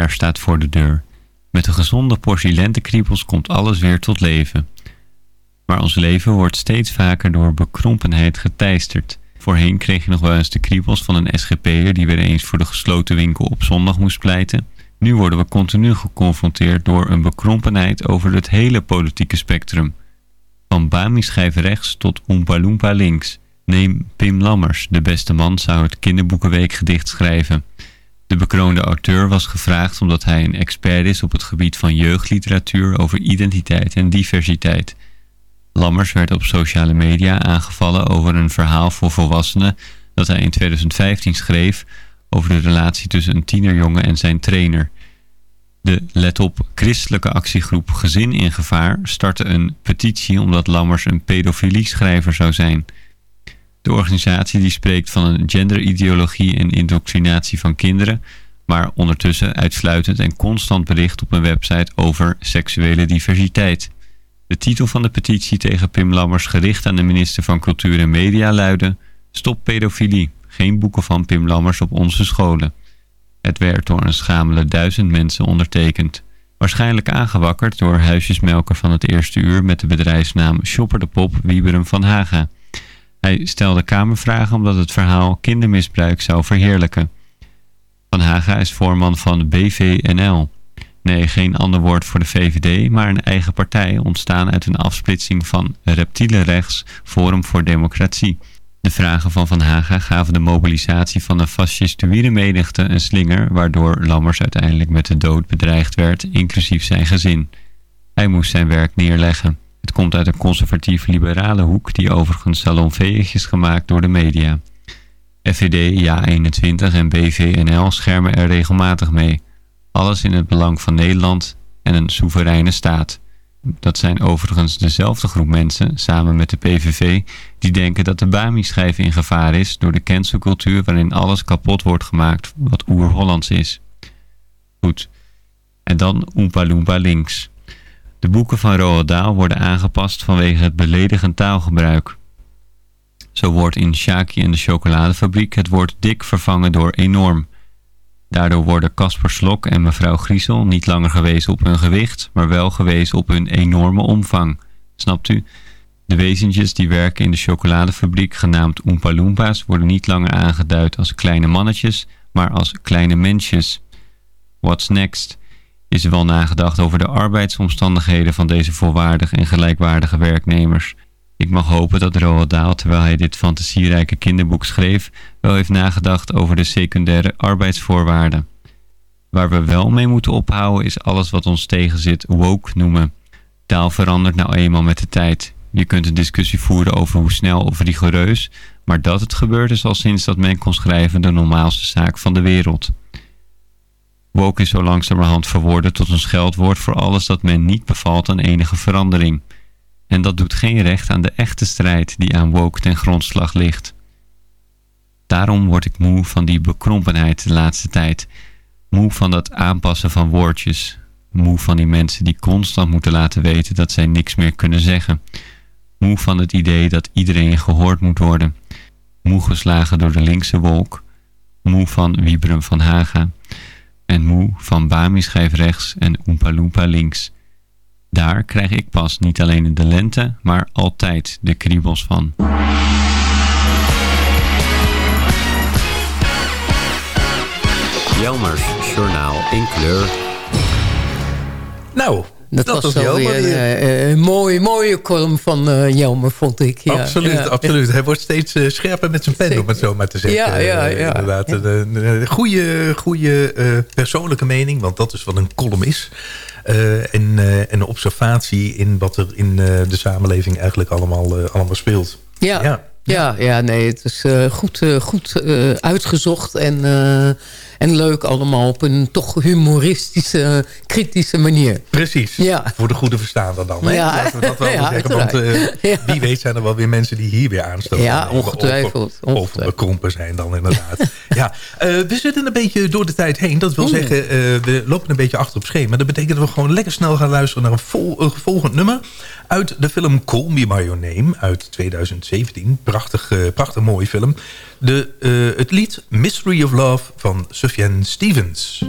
Voorjaar staat voor de deur. Met de gezonde portie lentekriebels komt alles weer tot leven. Maar ons leven wordt steeds vaker door bekrompenheid geteisterd. Voorheen kreeg je nog wel eens de kriebels van een SGP'er die weer eens voor de gesloten winkel op zondag moest pleiten. Nu worden we continu geconfronteerd door een bekrompenheid over het hele politieke spectrum. Van Bami-schijf rechts tot Oompa links. Neem Pim Lammers, de beste man, zou het kinderboekenweekgedicht schrijven. De bekroonde auteur was gevraagd omdat hij een expert is op het gebied van jeugdliteratuur over identiteit en diversiteit. Lammers werd op sociale media aangevallen over een verhaal voor volwassenen dat hij in 2015 schreef over de relatie tussen een tienerjongen en zijn trainer. De Let op christelijke actiegroep Gezin in Gevaar startte een petitie omdat Lammers een pedofilie-schrijver zou zijn. De organisatie die spreekt van een genderideologie en indoctrinatie van kinderen, maar ondertussen uitsluitend en constant bericht op een website over seksuele diversiteit. De titel van de petitie tegen Pim Lammers gericht aan de minister van Cultuur en Media luidde Stop pedofilie, geen boeken van Pim Lammers op onze scholen. Het werd door een schamele duizend mensen ondertekend. Waarschijnlijk aangewakkerd door huisjesmelker van het eerste uur met de bedrijfsnaam Shopper de Pop Wieberen van Haga. Hij stelde kamervragen omdat het verhaal kindermisbruik zou verheerlijken. Van Haga is voorman van BVNL. Nee, geen ander woord voor de VVD, maar een eigen partij ontstaan uit een afsplitsing van reptiele rechts Forum voor Democratie. De vragen van Van Haga gaven de mobilisatie van een fascistoïde menigte een slinger, waardoor Lammers uiteindelijk met de dood bedreigd werd, inclusief zijn gezin. Hij moest zijn werk neerleggen. Het komt uit een conservatief-liberale hoek die overigens salonveeg is gemaakt door de media. FVD, Ja21 en BVNL schermen er regelmatig mee. Alles in het belang van Nederland en een soevereine staat. Dat zijn overigens dezelfde groep mensen, samen met de PVV, die denken dat de Bami-schijf in gevaar is door de cancelcultuur waarin alles kapot wordt gemaakt wat oer-Hollands is. Goed. En dan Oompa Loompa links. De boeken van Roald Dahl worden aangepast vanwege het beledigend taalgebruik. Zo wordt in Shaki en de chocoladefabriek het woord dik vervangen door enorm. Daardoor worden Casper Slok en mevrouw Griesel niet langer gewezen op hun gewicht, maar wel gewezen op hun enorme omvang. Snapt u? De wezentjes die werken in de chocoladefabriek, genaamd Oompa Loompas, worden niet langer aangeduid als kleine mannetjes, maar als kleine mensjes. What's next? Is er wel nagedacht over de arbeidsomstandigheden van deze volwaardige en gelijkwaardige werknemers? Ik mag hopen dat Roald Dahl, terwijl hij dit fantasierijke kinderboek schreef, wel heeft nagedacht over de secundaire arbeidsvoorwaarden. Waar we wel mee moeten ophouden is alles wat ons tegenzit woke noemen. Taal verandert nou eenmaal met de tijd. Je kunt een discussie voeren over hoe snel of rigoureus, maar dat het gebeurt is al sinds dat men kon schrijven de normaalste zaak van de wereld. Woke is zo langzamerhand verworden tot een scheldwoord voor alles dat men niet bevalt aan enige verandering. En dat doet geen recht aan de echte strijd die aan woke ten grondslag ligt. Daarom word ik moe van die bekrompenheid de laatste tijd. Moe van dat aanpassen van woordjes. Moe van die mensen die constant moeten laten weten dat zij niks meer kunnen zeggen. Moe van het idee dat iedereen gehoord moet worden. Moe geslagen door de linkse wolk. Moe van Wieberen van Haga. En moe van Bami schijf rechts en Oompa Loompa links. Daar krijg ik pas niet alleen in de lente, maar altijd de kriebels van. Jelmers Journaal in kleur. Nou, dat, dat was was wel weer weer. een uh, mooie, mooie column van uh, Jelmer, vond ik. Ja. absoluut, Ja. absoluut. Hij wordt steeds eh, scherper met zijn pen, om het zo maar te zeggen. Ja, ja, Eh, ja. inderdaad. Een, een goede, goede eh, persoonlijke mening, want dat is wat een column is. Eh, en, eh, en een observatie in wat er in eh, de samenleving eigenlijk allemaal, eh, allemaal speelt. Ja. Ja. Ja, nee, het is eh, goed, eh, goed eh, uitgezocht. En, eh, En leuk allemaal op een toch humoristische, kritische manier. Precies, ja. voor de goede verstaander dan. Hè? Ja. Laten we dat wel ja, zeggen, want uh, wie weet zijn er wel weer mensen die hier weer aanstoten. Ja, ongetwijfeld. Of, of bekrompen zijn dan inderdaad. ja, uh, we zitten een beetje door de tijd heen. Dat wil Oeh. zeggen, uh, we lopen een beetje achter op schema. Dat betekent dat we gewoon lekker snel gaan luisteren naar een, vol, een volgend nummer. Uit de film Call Me By Your Name uit 2017. Prachtig, prachtig mooie film. De, het lied Mystery of Love van Sufjan Stevens.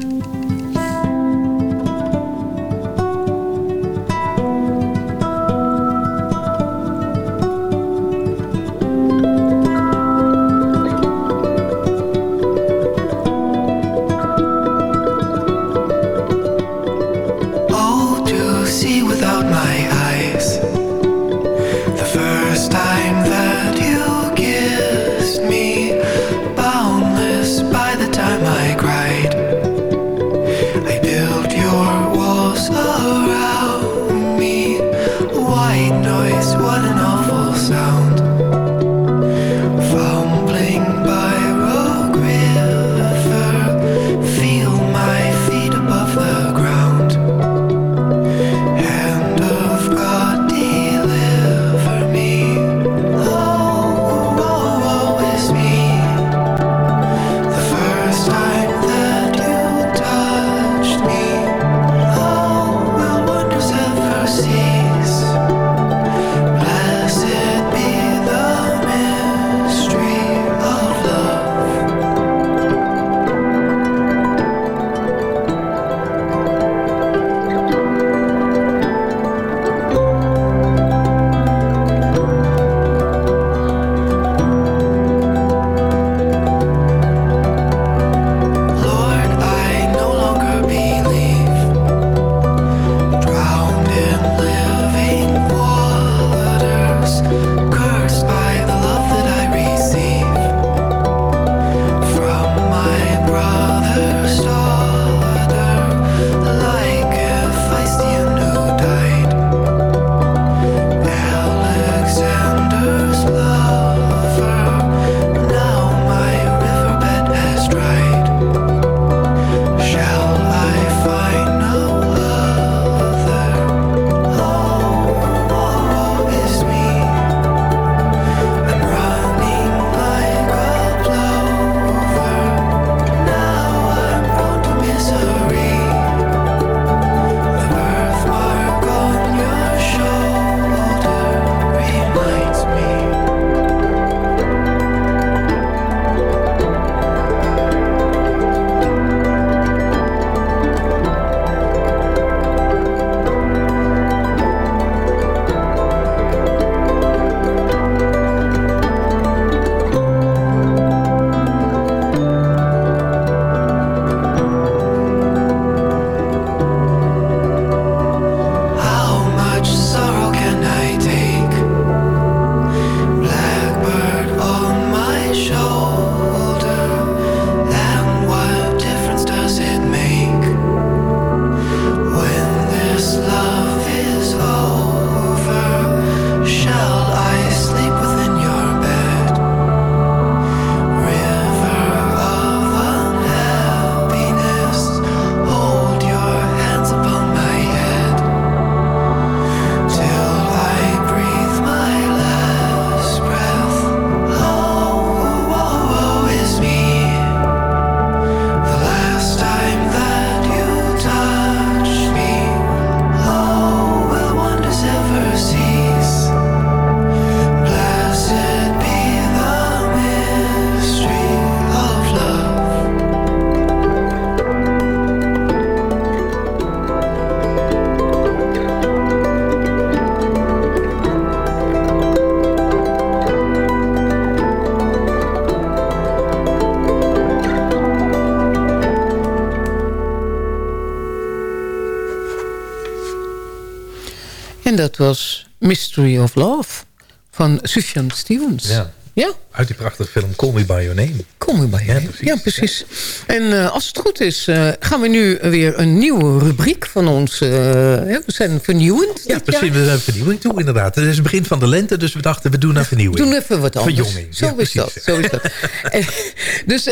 Was Mystery of Love van Sufjan Stevens. Ja. Ja. Uit die prachtige film Call Me By Your Name. Call Me By Your Name, ja precies. En uh, als het goed is, uh, gaan we nu weer een nieuwe rubriek van ons... Uh, we zijn vernieuwend. Ja, precies, we zijn vernieuwing toe inderdaad. Het is het begin van de lente, dus we dachten we doen een vernieuwing. Doen even wat anders. Verjonging. Zo, ja, is, dat, zo is dat. dus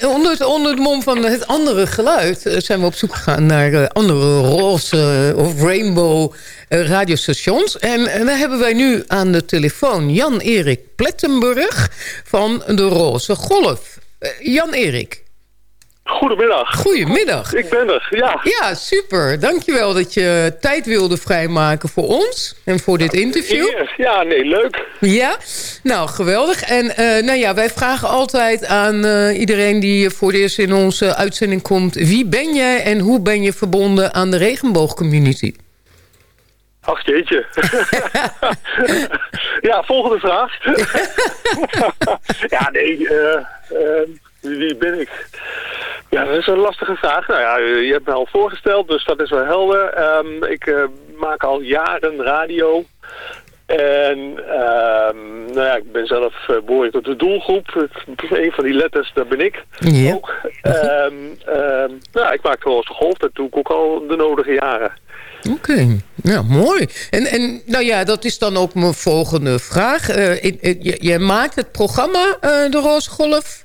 onder, onder het mom van het andere geluid... zijn we op zoek gegaan naar andere roze of rainbow radiostations. En, en daar hebben wij nu aan de telefoon Jan-Erik Plettenburg van de Roze Golf. Jan-Erik. Goedemiddag. Goedemiddag. Ik ben er, ja. Ja, super. Dankjewel dat je tijd wilde vrijmaken voor ons en voor dit interview. Ja, nee, leuk. Ja, nou geweldig. En uh, nou ja, wij vragen altijd aan uh, iedereen die voor het eerst in onze uitzending komt... wie ben jij en hoe ben je verbonden aan de regenboogcommunity? Ach jeetje. ja, volgende vraag. ja, nee, uh, uh, wie ben ik? Ja, dat is een lastige vraag. Nou ja, je hebt me al voorgesteld, dus dat is wel helder. Um, ik uh, maak al jaren radio. En um, nou ja, ik ben zelf uh, behoorlijk tot de doelgroep. Een van die letters, daar ben ik ja. ook. Um, nou, ik maak wel eens golf, dat doe ik ook al de nodige jaren. Oké, okay. nou mooi. En, en nou ja, dat is dan ook mijn volgende vraag. Uh, je, je, maakt het programma uh, De Roze Golf?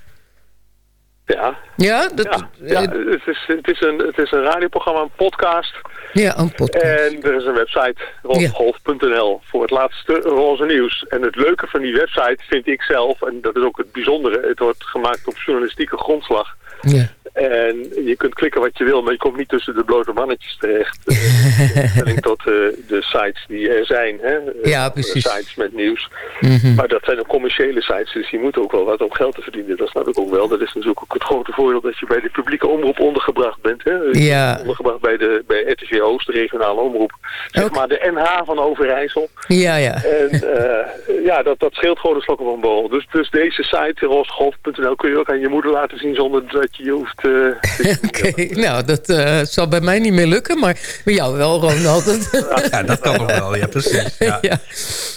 Ja. Ja? Dat, ja, ja het, is, het, is een, het is een radioprogramma, een podcast. Ja, een podcast. En er is een website, rozegolf.nl, voor het laatste roze nieuws. En het leuke van die website vind ik zelf, en dat is ook het bijzondere, het wordt gemaakt op journalistieke grondslag. Ja. En je kunt klikken wat je wil, maar je komt niet tussen de blote mannetjes terecht. uh, tot uh, de sites die er zijn. Hè? Ja, precies. sites met nieuws. Mm -hmm. Maar dat zijn ook commerciële sites, dus die moeten ook wel wat om geld te verdienen. Dat snap ik ook wel. Dat is natuurlijk ook het grote voordeel dat je bij de publieke omroep ondergebracht bent. Hè? Ja. Ondergebracht bij, de, bij RTV Oost, de regionale omroep. Zeg maar de NH van Overijssel. Ja, ja. En uh, ja, dat, dat scheelt gewoon een slok op een bol. Dus, dus deze site, rosgolf.nl, kun je ook aan je moeder laten zien zonder dat je je hoeft... Uh, Oké, okay. nou, dat uh, zal bij mij niet meer lukken, maar bij jou wel, Ronald. ja, dat kan nog wel, ja, precies. Ja. ja.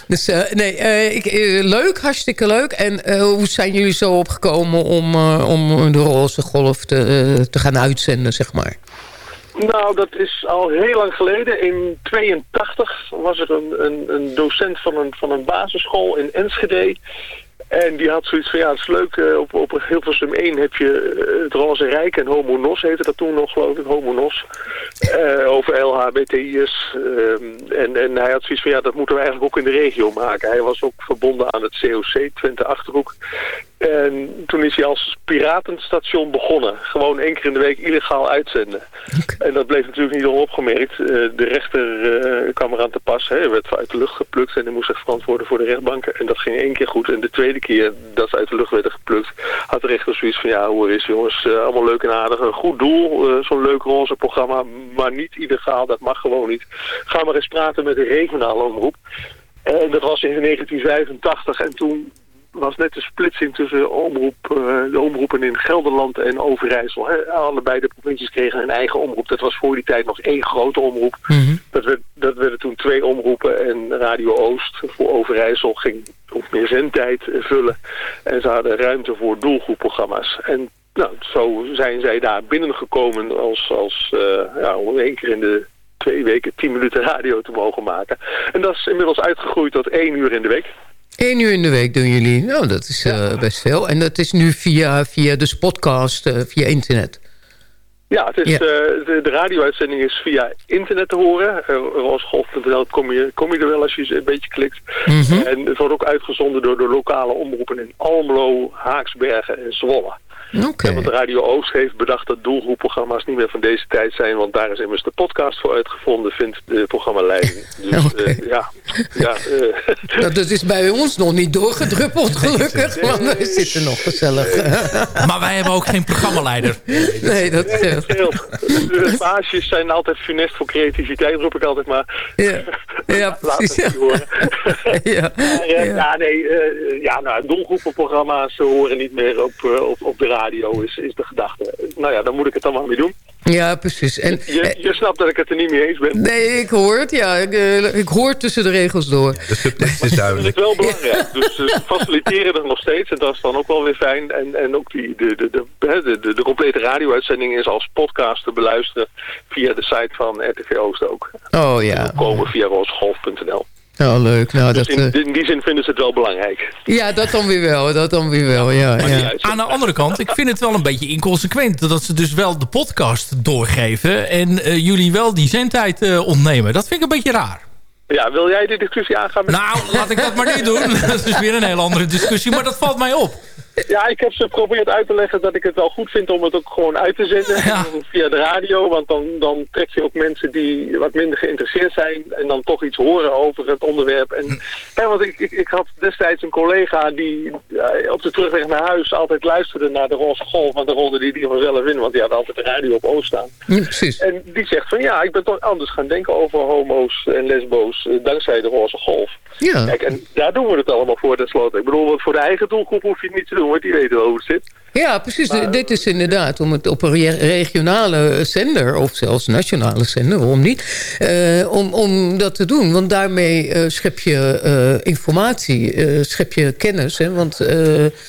Dus uh, nee, uh, ik, leuk, hartstikke leuk. En hoe zijn jullie zo opgekomen om, om de roze golf te, te gaan uitzenden, zeg maar? Nou, dat is al heel lang geleden. In 82 was er een, een, een docent van een, van een basisschool in Enschede. En die had zoiets van, ja, het is leuk, uh, op, op Hilversum 1 heb je uh, het Roze Rijk en Homo Nos heette dat toen nog, geloof ik, Homo Nos. Uh, over LHBTI'ers. en, en hij had zoiets van, ja, dat moeten we eigenlijk ook in de regio maken. Hij was ook verbonden aan het COC, Twente Achterhoek. En toen is hij als piratenstation begonnen. Gewoon één keer in de week illegaal uitzenden. Okay. En dat bleef natuurlijk niet onopgemerkt. de rechter kwam eraan te pas. Hij werd uit de lucht geplukt en hij moest zich verantwoorden voor de rechtbanken. En dat ging één keer goed. En de tweede keer dat ze uit de lucht werden geplukt, had de rechter zoiets van, ja, hoe is jongens, uh, allemaal leuk en aardig, een goed doel, zo'n leuk roze programma, maar niet illegaal, dat mag gewoon niet. Ga maar eens praten met de regionale omroep. En dat was in 1985 en toen was net de splitsing tussen omroep, uh, de omroepen in Gelderland en Overijssel. Hè. Allebei de provincies kregen een eigen omroep. Dat was voor die tijd nog één grote omroep. Mm -hmm. dat, werd, dat werden toen twee omroepen en Radio Oost voor Overijssel ging ook meer zendtijd vullen. En ze hadden ruimte voor doelgroepprogramma's. En nou, zo zijn zij daar binnengekomen als, als uh, ja, om één keer in de twee weken tien minuten radio te mogen maken. En dat is inmiddels uitgegroeid tot één uur in de week. Eén uur in de week doen jullie. Nou, dat is uh, ja. best veel. En dat is nu via, via de podcast, uh, via internet. Ja, het is, ja. Uh, de, de radio-uitzending is via internet te horen. Uh, kom je, kom je er wel als je een beetje klikt. Mm -hmm. En het wordt ook uitgezonden door de lokale omroepen in Almelo, Haaksbergen en Zwolle. Okay. Ja, want Radio Oost heeft bedacht dat doelgroepprogramma's niet meer van deze tijd zijn. Want daar is immers de podcast voor uitgevonden, vindt de programmaleiding. Dus okay. uh, ja. ja uh. nou, dat is bij ons nog niet doorgedruppeld, gelukkig. Nee, want wij zitten nog gezellig. Nee. maar wij hebben ook geen programmaleider. Nee, nee dat scheelt. De baasjes zijn altijd funest voor creativiteit, roep ik altijd maar. Ja, ja precies. Ja. ja. Maar, uh, ja. ja, nee, ja, nou, doelgroepenprogramma's horen niet meer op, op, op de radio. Radio is, is de gedachte. Nou ja, dan moet ik het dan wel mee doen. Ja, precies. En, je, je, snapt dat ik het er niet mee eens ben. Nee, ik hoor het, ja. Ik, uh, ik hoor tussen de regels door. Ja, de subtekst is duidelijk. Dat is wel belangrijk. dus uh, faciliteren er nog steeds. En dat is dan ook wel weer fijn. En, en ook die, de, de, de, de, de, de complete radio-uitzending is als podcast te beluisteren via de site van RTV Oost ook. Oh ja. komen via roosgolf.nl. Oh, leuk. Nou, dus dat, in, in, die zin vinden ze het wel belangrijk. Ja, dat dan weer wel. Dat dan weer wel, ja. ja. Aan de andere kant, ik vind het wel een beetje inconsequent... dat ze dus wel de podcast doorgeven... en uh, jullie wel die zendtijd uh, ontnemen. Dat vind ik een beetje raar. Ja, wil jij die discussie aangaan? Met... Nou, laat ik dat maar niet doen. dat is weer een hele andere discussie, maar dat valt mij op. Ja, ik heb ze geprobeerd uit te leggen dat ik het wel goed vind om het ook gewoon uit te zenden ja. via de radio. Want dan, dan trek je ook mensen die wat minder geïnteresseerd zijn en dan toch iets horen over het onderwerp. En, ja, want ik, ik, ik had destijds een collega die op de terugweg naar huis altijd luisterde naar de Roze Golf. Want de rolde die die vanzelf in, want die had altijd de radio op Oost staan. Ja, precies. En die zegt van ja, ik ben toch anders gaan denken over homo's en lesbo's uh, dankzij de Roze Golf. Ja. Kijk, en daar doen we het allemaal voor tenslotte. Ik bedoel, want voor de eigen doelgroep hoef je het niet te doen, want die weten wel het zit. Ja, precies. Maar, dit is inderdaad om het op een regionale zender... of zelfs nationale zender, waarom niet... Uh, om, om dat te doen. Want daarmee uh, schep je uh, informatie, schep je kennis. Hè? Want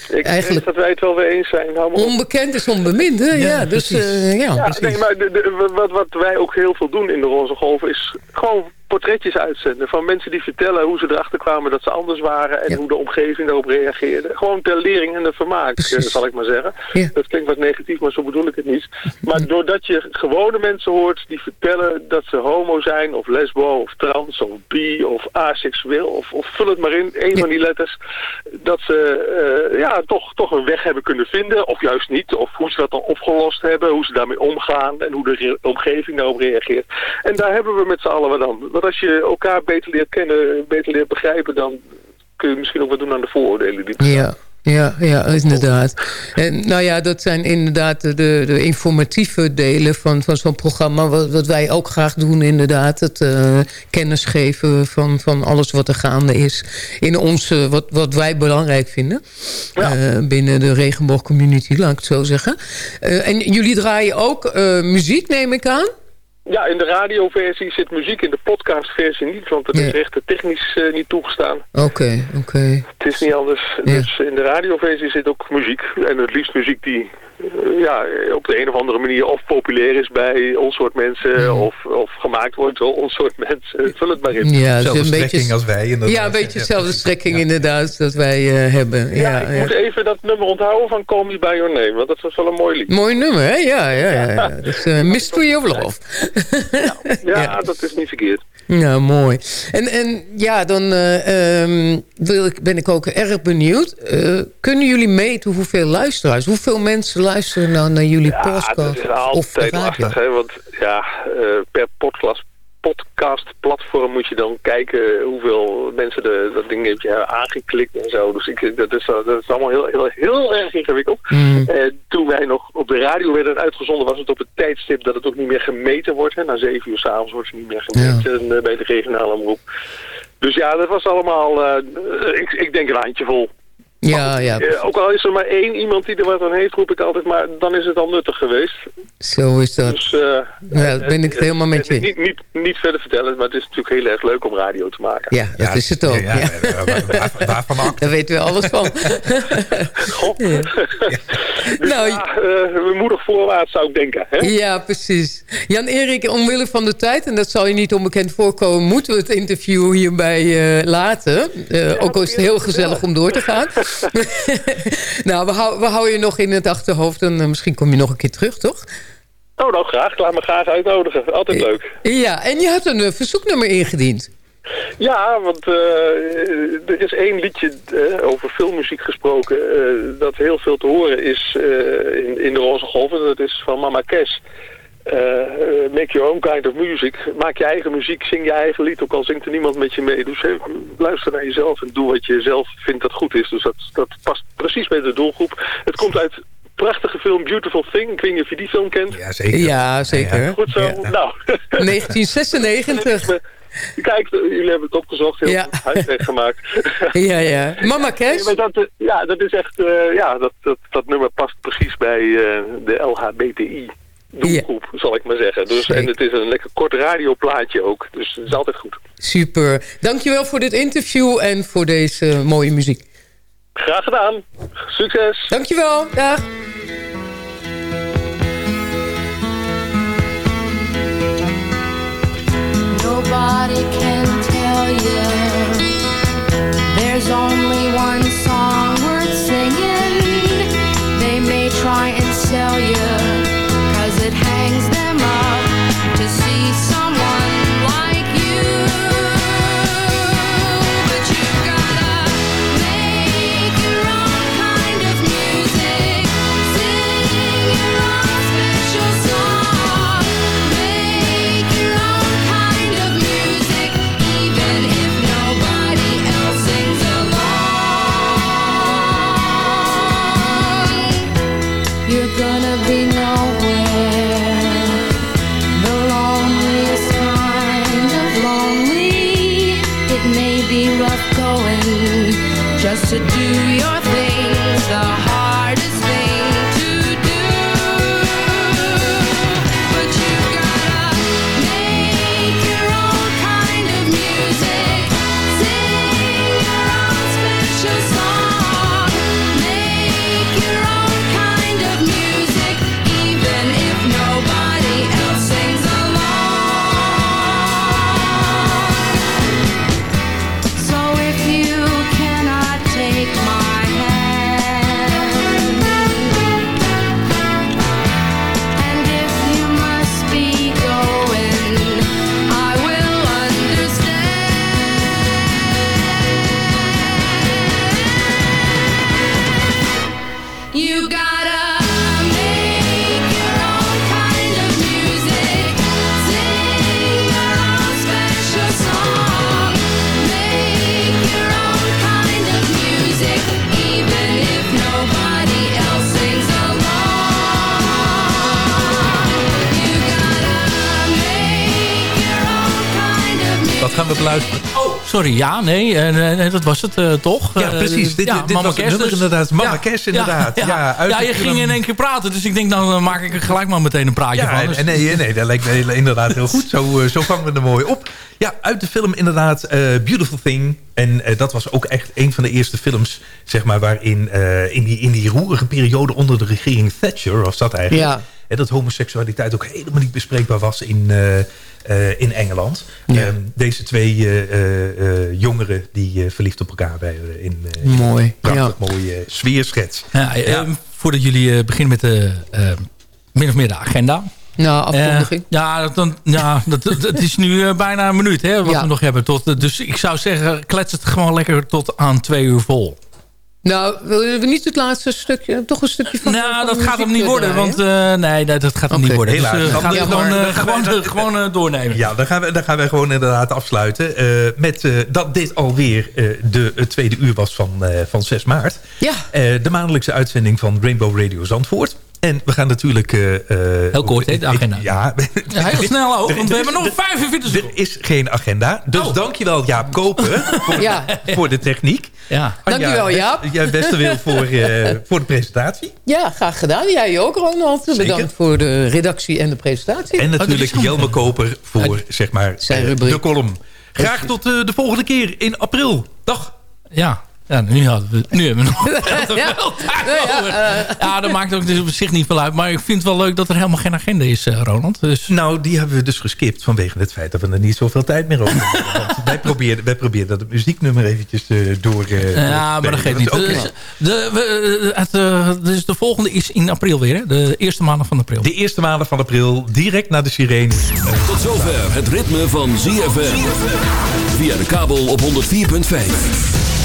ik eigenlijk... dat wij het wel weer eens zijn. Onbekend is onbemind, hè? Ja, ja dus, ja, ja precies. Nee, maar de, de, wat, wat wij ook heel veel doen in de Roze Golf... is gewoon portretjes uitzenden van mensen die vertellen hoe ze erachter kwamen dat ze anders waren en ja. hoe de omgeving daarop reageerde. Gewoon ter lering en de vermaak, zal ik maar zeggen. Ja. Dat klinkt wat negatief, maar zo bedoel ik het niet. Maar doordat je gewone mensen hoort die vertellen dat ze homo zijn of lesbo of trans of bi of aseksueel of, of vul het maar in, een ja. van die letters, dat ze uh, ja, toch, toch een weg hebben kunnen vinden of juist niet. Of hoe ze dat dan opgelost hebben, hoe ze daarmee omgaan en hoe de omgeving daarop reageert. En daar hebben we met z'n allen wat aan. Want als je elkaar beter leert kennen, beter leert begrijpen... dan kun je misschien ook wat doen aan de vooroordelen die Ja. Ja, ja, inderdaad. En nou ja, dat zijn inderdaad de, de informatieve delen van, van zo'n programma. Wat, wat wij ook graag doen inderdaad. Het uh, kennis geven van, van alles wat er gaande is. In onze, wat, wat wij belangrijk vinden. Ja. Uh, binnen de regenboogcommunity, laat ik het zo zeggen. Uh, en jullie draaien ook muziek, neem ik aan? Ja, in de radioversie zit muziek, in de podcastversie niet, want het is echt technisch uh, niet toegestaan. Oké, okay, oké. Okay. Het is niet anders. Ja. Dus in de radioversie zit ook muziek. En het liefst muziek die ja, op de een of andere manier of populair is bij ons soort mensen, ja. of, of gemaakt wordt door ons soort mensen. Vul het maar in. Ja, Zelfde een beetje als wij. Inderdaad. Ja, een beetje dezelfde strekking inderdaad dat wij uh, hebben. Ja, ik moet even dat nummer onthouden van Call Me By Your Name, want dat was wel een mooi lied. Mooi nummer, hè? Ja, ja, ja. ja. Dus, Mystery of Love. Ja, ja, ja, dat is niet verkeerd. Ja, mooi. En, en ja, dan uh, um, wil ik, ben ik ook erg benieuwd. Uh, kunnen jullie meten hoeveel luisteraars? Hoeveel mensen luisteren nou naar jullie ja, podcast? dat is altijd lastig, hè? Want ja, uh, per podcast podcastplatform moet je dan kijken hoeveel mensen de, dat ding heeft aangeklikt en zo. Dus ik, dat, is, dat is allemaal heel, heel, heel erg ingewikkeld. Mm. Uh, toen wij nog op de radio werden uitgezonden was het op het tijdstip dat het ook niet meer gemeten wordt. Hè. Na zeven uur s'avonds wordt het niet meer gemeten ja. bij de regionale omroep. Dus ja, dat was allemaal, uh, ik, ik denk een handjevol. Ja, ja. Uh, ook al is er maar één iemand die er wat aan heeft, roep ik altijd, maar dan is het al nuttig geweest. Zo is dat. Dus, uh, ja, dat ben ik het helemaal met je. Niet, niet, niet verder vertellen, maar het is natuurlijk heel erg leuk om radio te maken. Ja, dat ja, is het ook. Ja, ja. Waar, waarvan ook. Daar weten we alles van. God. dus nou, ja, uh, moedig voorwaarts zou ik denken. Hè? Ja, precies. Jan-Erik, omwille van de tijd, en dat zal je niet onbekend voorkomen, moeten we het interview hierbij laten. ook al is het heel gezellig om door te gaan. nou, we, hou, we houden je nog in het achterhoofd en uh, misschien kom je nog een keer terug, toch? Oh, nou graag. Ik laat me graag uitnodigen. Altijd leuk. Ja, en je hebt een uh, verzoeknummer ingediend. Ja, want uh, er is één liedje over filmmuziek gesproken dat heel veel te horen is in, in de Roze Golven. Dat is van Mama Kes. Uh, make your own kind of music. Maak je eigen muziek, zing je eigen lied, ook al zingt er niemand met je mee. Dus hey, luister naar jezelf en doe wat je zelf vindt dat goed is. Dus dat, dat past precies bij de doelgroep. Het komt uit prachtige film Beautiful Thing. Ik weet niet of je die film kent. Ja, zeker. Ja, zeker. Ja, Goed zo. Ja. Nou. 1996. Kijk, jullie hebben het opgezocht, heel ja. huiswerk gemaakt. ja, ja. Mama Cash? Nee, dat, ja, dat is echt, uh, ja, dat, dat, dat nummer past precies bij uh, de LHBTI doelgroep, zal ik maar zeggen. Dus, en het is een lekker kort radioplaatje ook. Dus het is altijd goed. Super. Dankjewel voor dit interview en voor deze mooie muziek. Graag gedaan. Succes. Dankjewel. Dag. Nobody can tell you There's only one song worth singing They may try and sell you hangs sorry. Ja, nee, eh, nee, dat was het eh, toch? Ja, precies. Dit, ja, dit was Mama nummer dus. inderdaad. Mama Kes inderdaad. Ja, Ja, uit ja, de je film- ging in één keer praten. Dus ik denk, dan maak ik er gelijk maar meteen een praatje Ja, van. Dus- en nee, nee, dat lijkt me inderdaad heel goed. Zo, eh, zo vangen we er mooi op. Ja, uit de film inderdaad eh, Beautiful Thing. En eh, dat was ook echt een van de eerste films... zeg maar, waarin eh, in, die, in die roerige periode onder de regering Thatcher... was dat eigenlijk... Ja. Hè, dat homoseksualiteit ook helemaal niet bespreekbaar was in, eh, eh, in Engeland. Ja. Ehm, deze twee eh, jongeren die eh, verliefd op elkaar werden. In, eh, Mooi, Prachtig mooie sfeerschets. Ja, Voordat jullie eh, beginnen met de, min of meer de agenda. Nou, afkondiging. Ja, dat, dan, ja dat, dat, het is nu bijna een minuut hè, wat Ja. we nog hebben. Tot, dus ik zou zeggen, klets het gewoon lekker tot aan twee uur vol. Nou, willen we niet het laatste stukje, toch een stukje van... Nou, van dat gaat hem niet worden. draaien? Want eh, nee, nee, dat gaat hem niet worden. Dus helaas. eh, Dan- gaat ja, het gewoon, eh, gewoon, eh, gewoon eh, doornemen. Ja, dan gaan we, dan gaan we gewoon inderdaad afsluiten. eh, met eh, dat dit alweer eh, de het tweede uur was van, eh, van 6 maart. Ja. Eh, de maandelijkse uitzending van Rainbow Radio Zandvoort. En we gaan natuurlijk... eh, eh, Heel kort, hè, de agenda. Ja, Ja, heel snel ook, want we hebben nog 45 Er is geen agenda. Dus Oh. dankjewel Jaap Koper voor, Ja. voor de techniek. Ja. Anja, Dankjewel, Jaap. Jij beste wil voor, eh, voor de presentatie. Ja, graag gedaan. Jij ook, Ronald. Zeker. Bedankt voor de redactie en de presentatie. En natuurlijk Oh, Jelme Koper voor zeg maar, eh, de column. Graag tot eh, de volgende keer in april. Dag. Ja. Ja, nu, hadden we, nu hebben we nog ja. ja, dat maakt ook dus op zich niet veel uit. Maar ik vind het wel leuk dat er helemaal geen agenda is, eh, Ronald. Dus, Nou, die hebben we dus geskipt vanwege het feit dat we er niet zoveel tijd meer over hebben. Wij probeerden, wij probeerden dat muzieknummer eventjes eh, door... eh, ja, maar dat geeft niet. Dus, de, we, het, eh, dus de volgende is in april weer, hè? De eerste maanden van april. De eerste maanden van april, direct naar de sirene. Tot zover het ritme van ZFM. Via de kabel op 104.5.